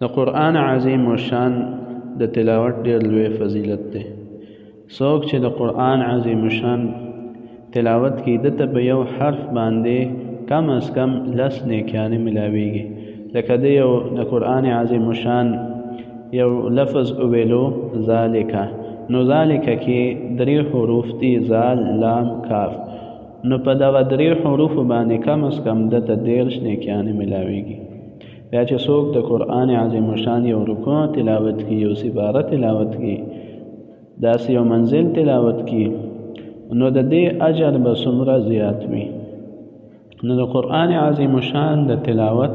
د قران عظیم او شان د تلاوت ډیر لوی فضیلت دی څوک چې د قران عظیم او شان تلاوت کوي د ته په یو حرف باندې کم از کم لس نیکیانې ملاویږي لکه د یو د قران عظیم او شان یو لفظ ویلو ذالک نو ذالک کې درې حروف دي ذال لام کاف نو په دغه درې حروفو باندې کم از کم ده ته دېرش نیکیانې ملاویږي بیا چې څوک د قرآن عظیم شان یو رکوع تلاوت کی یو سپاره تلاوت کی داسې یو منزل تلاوت کی نو د دې اجر به څومره زیات وي نو د قرآن عظیم شان د تلاوت